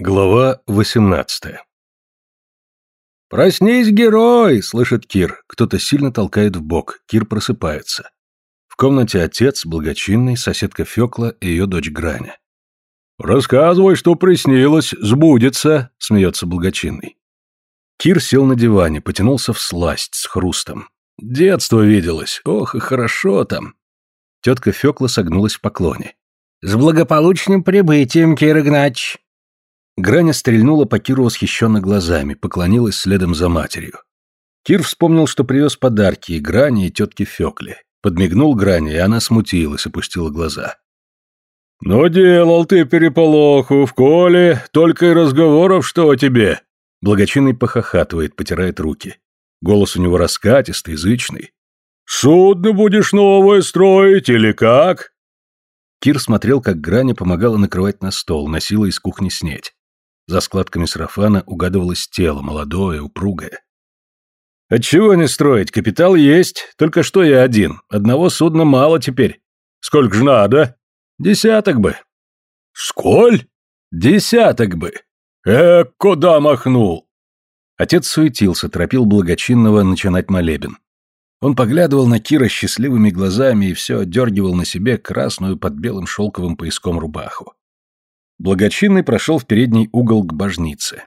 Глава 18 «Проснись, герой!» — слышит Кир. Кто-то сильно толкает в бок. Кир просыпается. В комнате отец, благочинный, соседка Фёкла и ее дочь Граня. «Рассказывай, что приснилось, сбудется», — смеется благочинный. Кир сел на диване, потянулся в сласть с хрустом. «Детство виделось, ох и хорошо там». Тетка Фёкла согнулась в поклоне. «С благополучным прибытием, Кир Игнач!» Граня стрельнула по Киру восхищенно глазами, поклонилась следом за матерью. Кир вспомнил, что привез подарки и Гране, и тетке Фекле. Подмигнул Гране, и она смутилась, опустила глаза. «Ну, делал ты переполоху в коле, только и разговоров, что о тебе!» Благочинный похохатывает, потирает руки. Голос у него раскатистый, язычный. «Судно будешь новое строить или как?» Кир смотрел, как Граня помогала накрывать на стол, носила из кухни снеть. За складками сарафана угадывалось тело, молодое, упругое. «Отчего не строить? Капитал есть. Только что я один. Одного судна мало теперь. Сколько ж надо? Десяток бы». «Сколь?» «Десяток бы. Э, куда махнул?» Отец суетился, торопил благочинного начинать молебен. Он поглядывал на Кира счастливыми глазами и все отдергивал на себе красную под белым шелковым пояском рубаху. Благочинный прошел в передний угол к божнице.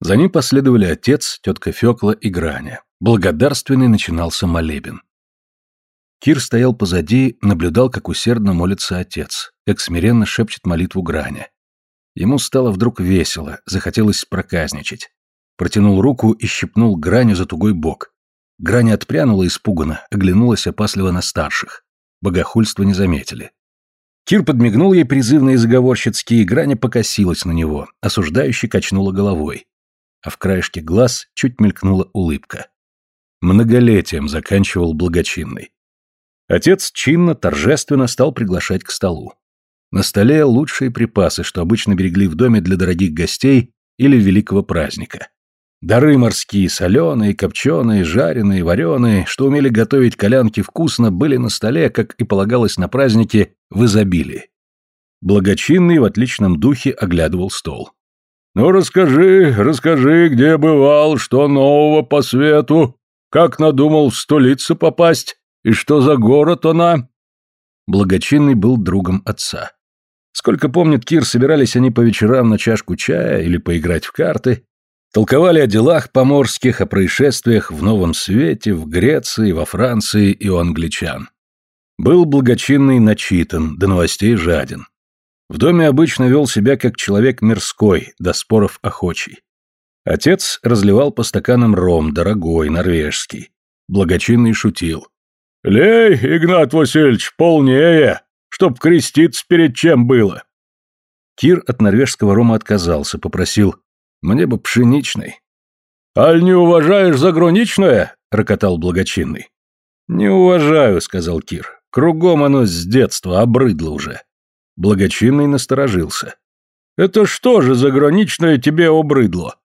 За ним последовали отец, тетка Фекла и Граня. Благодарственный начинался молебен. Кир стоял позади, наблюдал, как усердно молится отец, как смиренно шепчет молитву Граня. Ему стало вдруг весело, захотелось проказничать. Протянул руку и щипнул Граню за тугой бок. Граня отпрянула испуганно, оглянулась опасливо на старших. Богохульство не заметили. Кир подмигнул ей призывно и заговорщицки, и Граня покосилась на него, осуждающе качнула головой. А в краешке глаз чуть мелькнула улыбка. Многолетием заканчивал благочинный. Отец чинно, торжественно стал приглашать к столу. На столе лучшие припасы, что обычно берегли в доме для дорогих гостей или великого праздника. Дары морские, соленые, копченые, жареные, вареные, что умели готовить колянки вкусно, были на столе, как и полагалось на празднике, в изобилии. Благочинный в отличном духе оглядывал стол. «Ну расскажи, расскажи, где бывал, что нового по свету, как надумал в столицу попасть, и что за город она?» Благочинный был другом отца. Сколько помнит Кир, собирались они по вечерам на чашку чая или поиграть в карты, Толковали о делах поморских, о происшествиях в Новом Свете, в Греции, во Франции и у англичан. Был благочинный начитан, до новостей жаден. В доме обычно вел себя как человек мирской, до споров охочий. Отец разливал по стаканам ром, дорогой, норвежский. Благочинный шутил. «Лей, Игнат Васильевич, полнее, чтоб креститься перед чем было». Кир от норвежского рома отказался, попросил мне бы пшеничный. «Аль не уважаешь заграничное?» — рокотал благочинный. «Не уважаю», — сказал Кир. «Кругом оно с детства обрыдло уже». Благочинный насторожился. «Это что же заграничное тебе обрыдло?»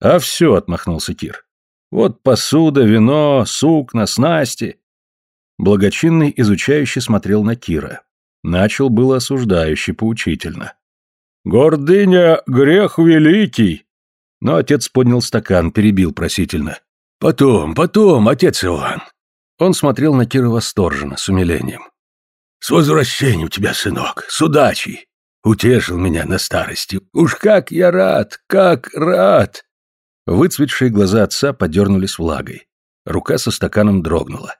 «А все», — отмахнулся Кир. «Вот посуда, вино, сукна, снасти». Благочинный изучающе смотрел на Кира. Начал было осуждающе, поучительно. «Гордыня — грех великий. Но отец поднял стакан, перебил просительно. «Потом, потом, отец Иоанн!» Он смотрел на Кира восторженно, с умилением. «С возвращением тебя, сынок, с удачей! Утешил меня на старости. Уж как я рад, как рад!» Выцветшие глаза отца подернулись влагой. Рука со стаканом дрогнула.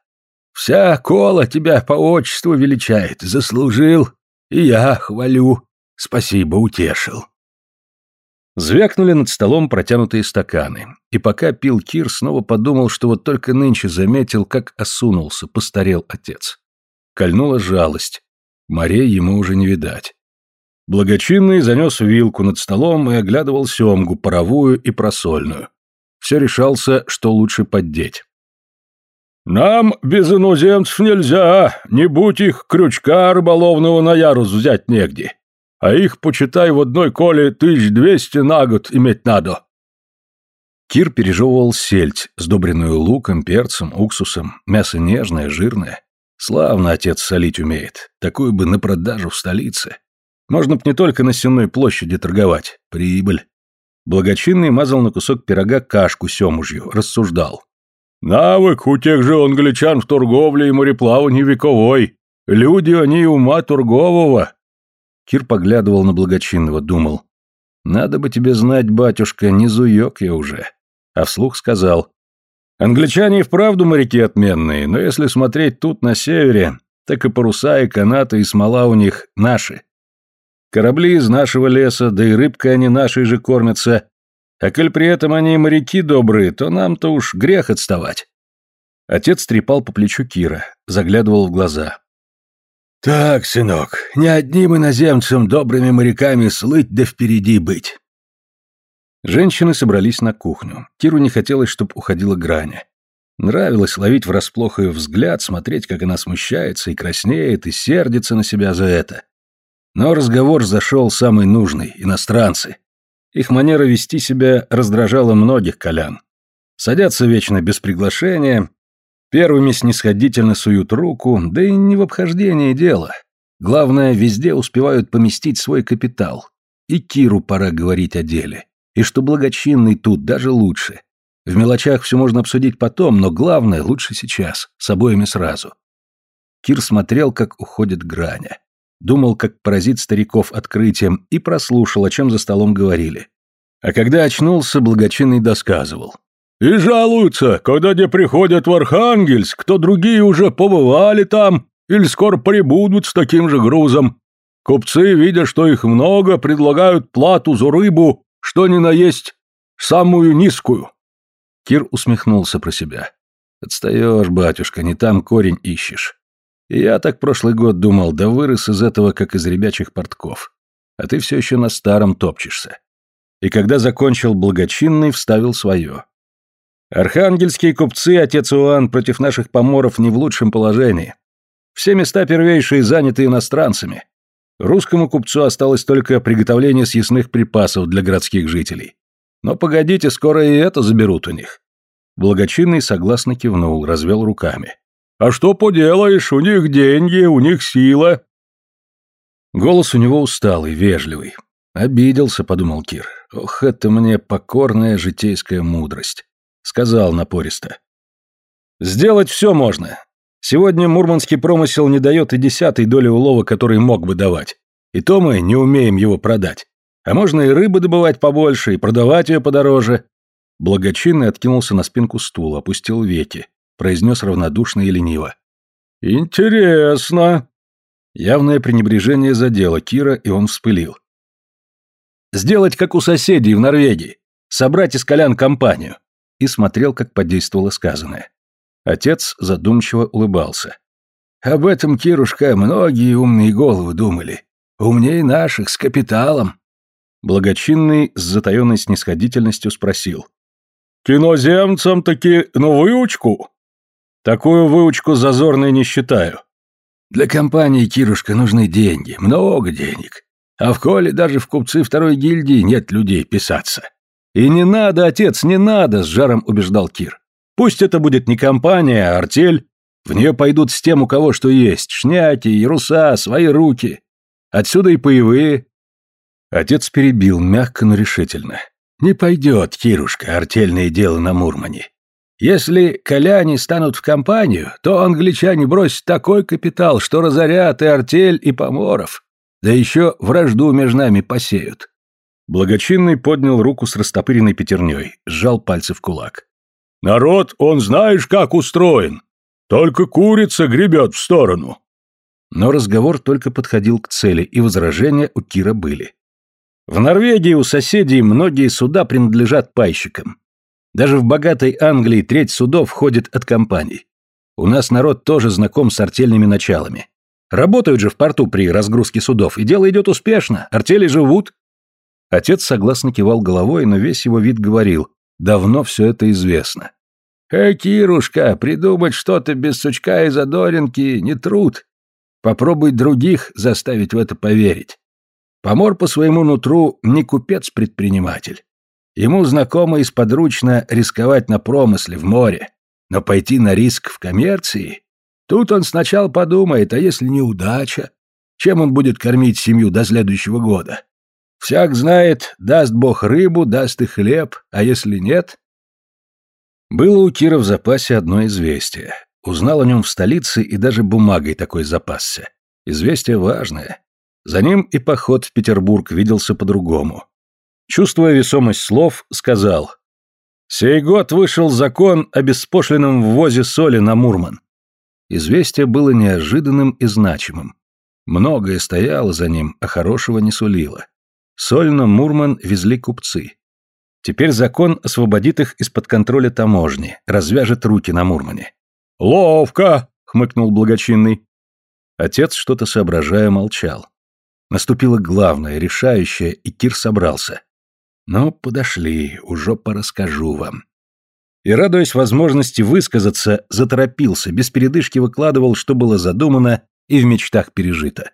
«Вся кола тебя по отчеству величает, заслужил, и я хвалю. Спасибо, утешил». Звякнули над столом протянутые стаканы, и пока пил Кир, снова подумал, что вот только нынче заметил, как осунулся, постарел отец. Кольнула жалость. Морей ему уже не видать. Благочинный занес вилку над столом и оглядывал семгу, паровую и просольную. Все решался, что лучше поддеть. «Нам без иноземцев нельзя, не будь их крючка рыболовного на ярус взять негде а их, почитай, в одной коле тысяч двести на год иметь надо». Кир пережевывал сельдь, сдобренную луком, перцем, уксусом, мясо нежное, жирное. Славно отец солить умеет, такую бы на продажу в столице. Можно б не только на Сенной площади торговать. Прибыль. Благочинный мазал на кусок пирога кашку семужью, рассуждал. Навык у тех же англичан в торговле и мореплавании вековой. Люди они ума торгового. Кир поглядывал на благочинного, думал. Надо бы тебе знать, батюшка, не зуёк я уже. А вслух сказал. Англичане и вправду моряки отменные, но если смотреть тут на севере, так и паруса, и канаты, и смола у них наши. Корабли из нашего леса, да и рыбкой они нашей же кормятся. А коль при этом они моряки добрые, то нам-то уж грех отставать. Отец трепал по плечу Кира, заглядывал в глаза. «Так, сынок, не одним иноземцам добрыми моряками слыть да впереди быть». Женщины собрались на кухню. Киру не хотелось, чтобы уходила Граня. Нравилось ловить врасплох ее взгляд, смотреть, как она смущается и краснеет, и сердится на себя за это. Но разговор зашел самый нужный – иностранцы. Их манера вести себя раздражала многих колян. Садятся вечно без приглашения, первыми снисходительно суют руку, да и не в обхождении дело. Главное, везде успевают поместить свой капитал. И Киру пора говорить о деле. И что благочинный тут даже лучше. В мелочах все можно обсудить потом, но главное лучше сейчас, с обоими сразу. Кир смотрел, как уходит Граня думал, как поразит стариков открытием, и прослушал, о чем за столом говорили. А когда очнулся, благочинный досказывал. «И жалуются, когда где приходят в Архангельск, то другие уже побывали там или скоро прибудут с таким же грузом. Купцы, видя, что их много, предлагают плату за рыбу, что ни на есть, самую низкую». Кир усмехнулся про себя. «Отстаешь, батюшка, не там корень ищешь. Я так прошлый год думал, да вырос из этого, как из ребячих портков. А ты все еще на старом топчешься. И когда закончил благочинный, вставил свое. Архангельские купцы, отец Иоанн, против наших поморов не в лучшем положении. Все места первейшие заняты иностранцами. Русскому купцу осталось только приготовление съестных припасов для городских жителей. Но погодите, скоро и это заберут у них. Благочинный согласно кивнул, развел руками. А что поделаешь, у них деньги, у них сила. Голос у него усталый, вежливый. Обиделся, подумал Кир. Ох, это мне покорная житейская мудрость. Сказал напористо. Сделать все можно. Сегодня мурманский промысел не дает и десятой доли улова, который мог бы давать. И то мы не умеем его продать. А можно и рыбы добывать побольше, и продавать ее подороже. Благочинный откинулся на спинку стула, опустил веки произнес равнодушно и лениво. «Интересно». Явное пренебрежение задело Кира, и он вспылил. «Сделать, как у соседей в Норвегии. Собрать из колян компанию». И смотрел, как подействовало сказанное. Отец задумчиво улыбался. «Об этом, Кирушка, многие умные головы думали. Умнее наших, с капиталом». Благочинный с затаенной снисходительностью спросил. «Киноземцам таки на выучку?» Такую выучку зазорной не считаю. Для компании, Кирушка, нужны деньги, много денег. А в коле даже в купцы второй гильдии нет людей писаться. И не надо, отец, не надо, с жаром убеждал Кир. Пусть это будет не компания, а артель. В нее пойдут с тем, у кого что есть. Шняки, яруса, свои руки. Отсюда и поевые. Отец перебил мягко, но решительно. Не пойдет, Кирушка, артельное дело на Мурмане. Если коляне станут в компанию, то англичане бросят такой капитал, что разорят и артель, и поморов. Да еще вражду между нами посеют. Благочинный поднял руку с растопыренной пятерней, сжал пальцы в кулак. «Народ, он знаешь, как устроен. Только курица гребет в сторону». Но разговор только подходил к цели, и возражения у Кира были. В Норвегии у соседей многие суда принадлежат пайщикам. Даже в богатой Англии треть судов ходит от компаний. У нас народ тоже знаком с артельными началами. Работают же в порту при разгрузке судов, и дело идет успешно, артели живут. Отец согласно кивал головой, но весь его вид говорил, давно все это известно. «Э, Кирушка, придумать что-то без сучка и задоринки не труд. Попробуй других заставить в это поверить. Помор по своему нутру не купец-предприниматель. Ему знакомо и сподручно рисковать на промысле в море, но пойти на риск в коммерции? Тут он сначала подумает, а если неудача? Чем он будет кормить семью до следующего года? Всяк знает, даст Бог рыбу, даст и хлеб, а если нет... Было у Кира в запасе одно известие. Узнал о нем в столице и даже бумагой такой запасся. Известие важное. За ним и поход в Петербург виделся по-другому. Чувствуя весомость слов, сказал «Сей год вышел закон о беспошлином ввозе соли на Мурман». Известие было неожиданным и значимым. Многое стояло за ним, а хорошего не сулило. Соль на Мурман везли купцы. Теперь закон освободит их из-под контроля таможни, развяжет руки на Мурмане. «Ловко!» — хмыкнул благочинный. Отец, что-то соображая, молчал. Наступило главное, решающее, и Кир собрался. «Ну, подошли, уже порасскажу вам». И, радуясь возможности высказаться, заторопился, без передышки выкладывал, что было задумано и в мечтах пережито.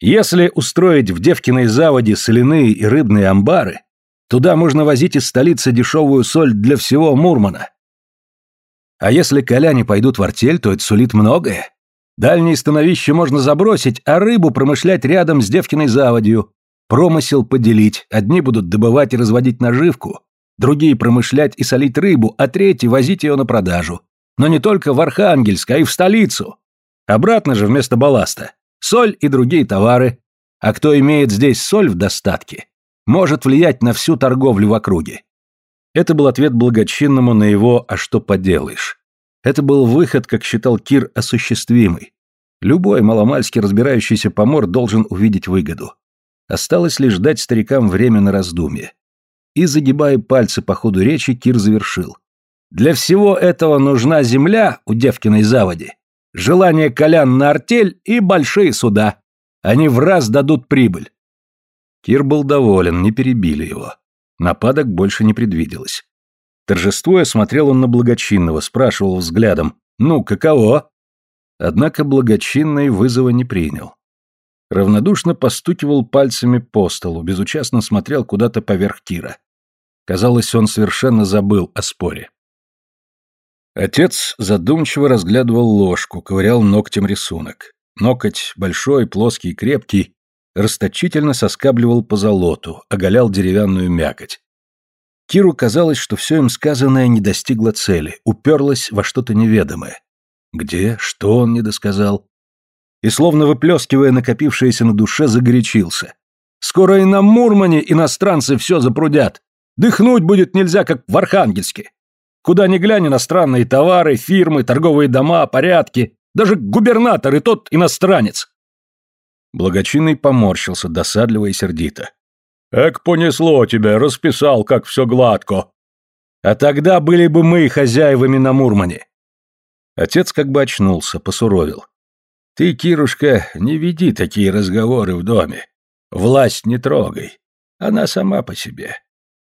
Если устроить в Девкиной заводе соляные и рыбные амбары, туда можно возить из столицы дешевую соль для всего Мурмана. А если коляне пойдут в артель, то это сулит многое. Дальние становища можно забросить, а рыбу промышлять рядом с Девкиной заводью. Промысел поделить, одни будут добывать и разводить наживку, другие промышлять и солить рыбу, а третьи возить ее на продажу. Но не только в Архангельск, а и в столицу. Обратно же вместо балласта. Соль и другие товары. А кто имеет здесь соль в достатке, может влиять на всю торговлю в округе. Это был ответ благочинному на его «а что поделаешь?». Это был выход, как считал Кир, осуществимый. Любой маломальски разбирающийся помор должен увидеть выгоду. Осталось лишь дать старикам время на раздумье. И, загибая пальцы по ходу речи, Кир завершил. «Для всего этого нужна земля у Девкиной заводи, желание колян на артель и большие суда. Они в раз дадут прибыль. Кир был доволен, не перебили его. Нападок больше не предвиделось. Торжествуя, смотрел он на благочинного, спрашивал взглядом «Ну, каково?». Однако благочинный вызова не принял. Равнодушно постукивал пальцами по столу, безучастно смотрел куда-то поверх Кира. Казалось, он совершенно забыл о споре. Отец задумчиво разглядывал ложку, ковырял ногтем рисунок. Ноготь, большой, плоский и крепкий, расточительно соскабливал по золоту, оголял деревянную мякоть. Киру казалось, что все им сказанное не достигло цели, уперлось во что-то неведомое. Где, что он не досказал? И, словно выплескивая накопившееся на душе, загорячился. «Скоро и на Мурмане иностранцы все запрудят. Дыхнуть будет нельзя, как в Архангельске. Куда ни глянь, иностранные товары, фирмы, торговые дома, порядки. Даже губернатор и тот иностранец. Благочинный поморщился досадливо и сердито. «Эк, понесло тебя, расписал, как все гладко. А тогда были бы мы хозяевами на Мурмане». Отец как бы очнулся, посуровил. «Ты, Кирушка, не веди такие разговоры в доме. Власть не трогай. Она сама по себе.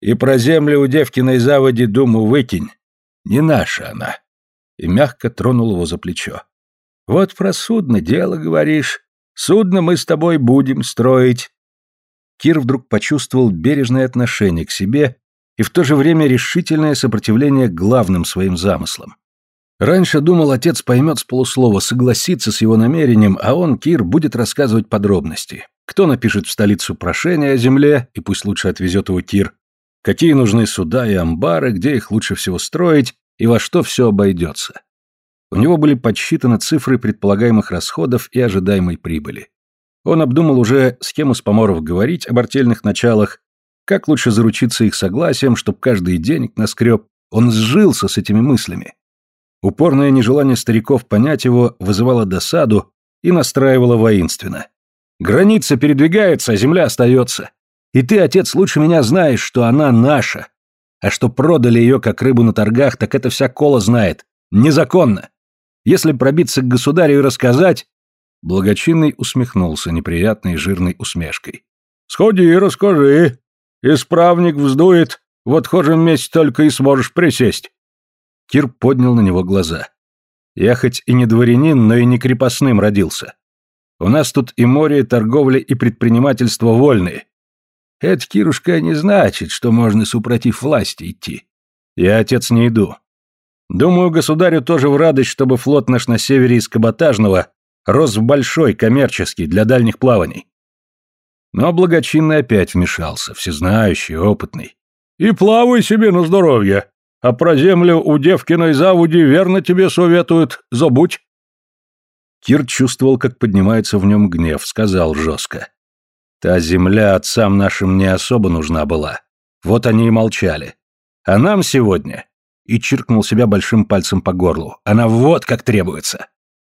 И про землю у Девкиной заводи думу выкинь. Не наша она. И мягко тронул его за плечо. Вот про судно дело говоришь. Судно мы с тобой будем строить. Кир вдруг почувствовал бережное отношение к себе и в то же время решительное сопротивление главным своим замыслам. Раньше думал, отец поймет с полуслова, согласится с его намерением, а он, Кир, будет рассказывать подробности. Кто напишет в столицу прошение о земле, и пусть лучше отвезет его Кир, какие нужны суда и амбары, где их лучше всего строить и во что все обойдется. У него были подсчитаны цифры предполагаемых расходов и ожидаемой прибыли. Он обдумал уже, с кем из поморов говорить об артельных началах, как лучше заручиться их согласием, чтобы каждый денег наскреб. Он сжился с этими мыслями. Упорное нежелание стариков понять его вызывало досаду и настраивало воинственно. «Граница передвигается, а земля остается. И ты, отец, лучше меня знаешь, что она наша. А что продали ее как рыбу на торгах, так это вся кола знает. Незаконно. Если пробиться к государю и рассказать...» Благочинный усмехнулся неприятной жирной усмешкой. «Сходи и расскажи. Исправник вздует, в отхожем месте только и сможешь присесть». Кир поднял на него глаза. «Я хоть и не дворянин, но и не крепостным родился. У нас тут и море, и торговля, и предпринимательство вольные. Это, Кирушка, не значит, что можно супротив власти идти. Я, отец, не иду. Думаю, государю тоже в радость, чтобы флот наш на севере из Каботажного Рос в большой, коммерческий, для дальних плаваний. Но благочинный опять вмешался, всезнающий, опытный. «И плавай себе на здоровье, а про землю у девкиной заводи верно тебе советуют, забудь». Кир чувствовал, как поднимается в нем гнев, сказал жестко. «Та земля отцам нашим не особо нужна была. Вот они и молчали. А нам сегодня...» И чиркнул себя большим пальцем по горлу. «Она вот как требуется.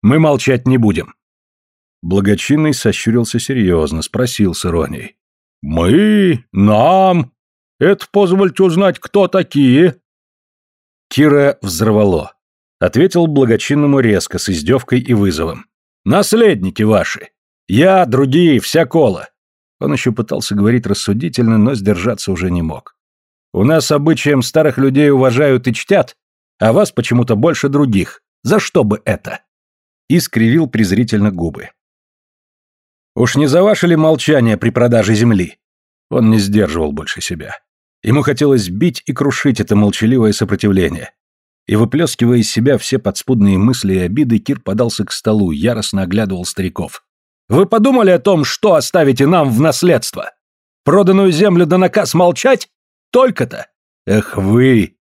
Мы молчать не будем». Благочинный сощурился серьезно, спросил с иронией. «Мы? Нам? Это позвольте узнать, кто такие?» Кира взорвало. Ответил благочинному резко, с издевкой и вызовом. «Наследники ваши! Я, другие, вся кола!» Он еще пытался говорить рассудительно, но сдержаться уже не мог. «У нас обычаем старых людей уважают и чтят, а вас почему-то больше других. За что бы это?» И скривил презрительно губы. Уж не за ваше ли молчание при продаже земли? Он не сдерживал больше себя. Ему хотелось бить и крушить это молчаливое сопротивление. И выплескивая из себя все подспудные мысли и обиды, Кир подался к столу, яростно оглядывал стариков. «Вы подумали о том, что оставите нам в наследство? Проданную землю да наказ молчать? Только-то? Эх вы!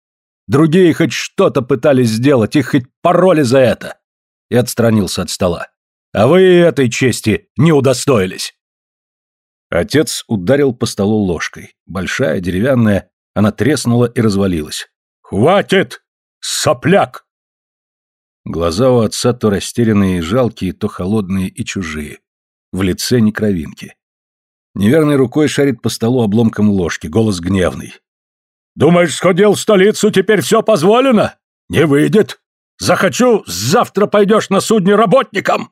Другие хоть что-то пытались сделать, их хоть пароли за это!» И отстранился от стола. А вы этой чести не удостоились. Отец ударил по столу ложкой. Большая, деревянная, она треснула и развалилась. «Хватит! Сопляк!» Глаза у отца то растерянные и жалкие, то холодные и чужие. В лице не кровинки. Неверной рукой шарит по столу обломком ложки, голос гневный. «Думаешь, сходил в столицу, теперь все позволено? Не выйдет! Захочу, завтра пойдешь на судне работником!»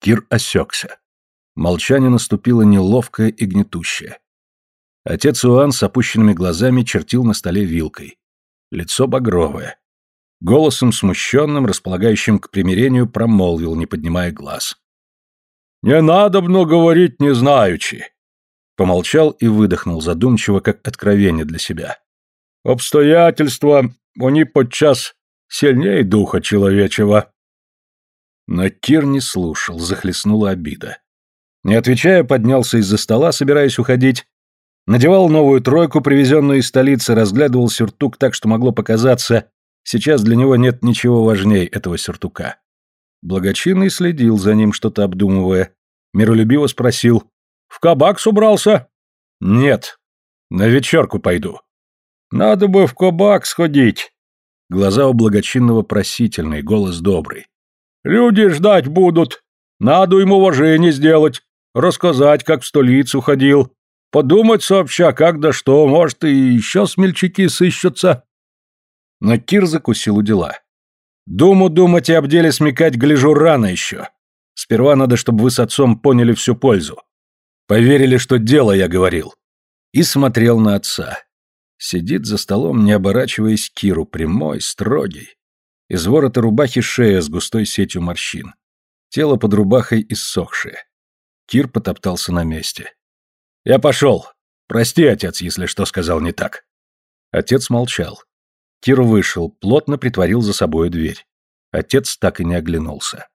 Кир осекся. Молчание наступило неловкое и гнетущее. Отец Уан с опущенными глазами чертил на столе вилкой. Лицо багровое. Голосом смущенным, располагающим к примирению, промолвил, не поднимая глаз. «Не надо много говорить, не знаючи!» Помолчал и выдохнул задумчиво, как откровение для себя. «Обстоятельства, они подчас сильнее духа человечего. Но Кир не слушал, захлестнула обида. Не отвечая, поднялся из-за стола, собираясь уходить. Надевал новую тройку, привезенную из столицы, разглядывал сюртук так, что могло показаться, сейчас для него нет ничего важнее этого сюртука. Благочинный следил за ним, что-то обдумывая. Миролюбиво спросил. «В кабак собрался?» «Нет. На вечерку пойду». «Надо бы в кабак сходить». Глаза у благочинного просительные, голос добрый. Люди ждать будут. Надо им уважение сделать, рассказать, как в столицу ходил, подумать сообща, как да что, может, и еще смельчаки сыщутся. Но Кир закусил у дела. Думу думать и об деле смекать, гляжу, рано еще. Сперва надо, чтобы вы с отцом поняли всю пользу. Поверили, что дело я говорил. И смотрел на отца. Сидит за столом, не оборачиваясь Киру, прямой, строгий. Из ворота рубахи шея с густой сетью морщин. Тело под рубахой иссохшее. Кир потоптался на месте. «Я пошел. Прости, отец, если что сказал не так». Отец молчал. Кир вышел, плотно притворил за собой дверь. Отец так и не оглянулся.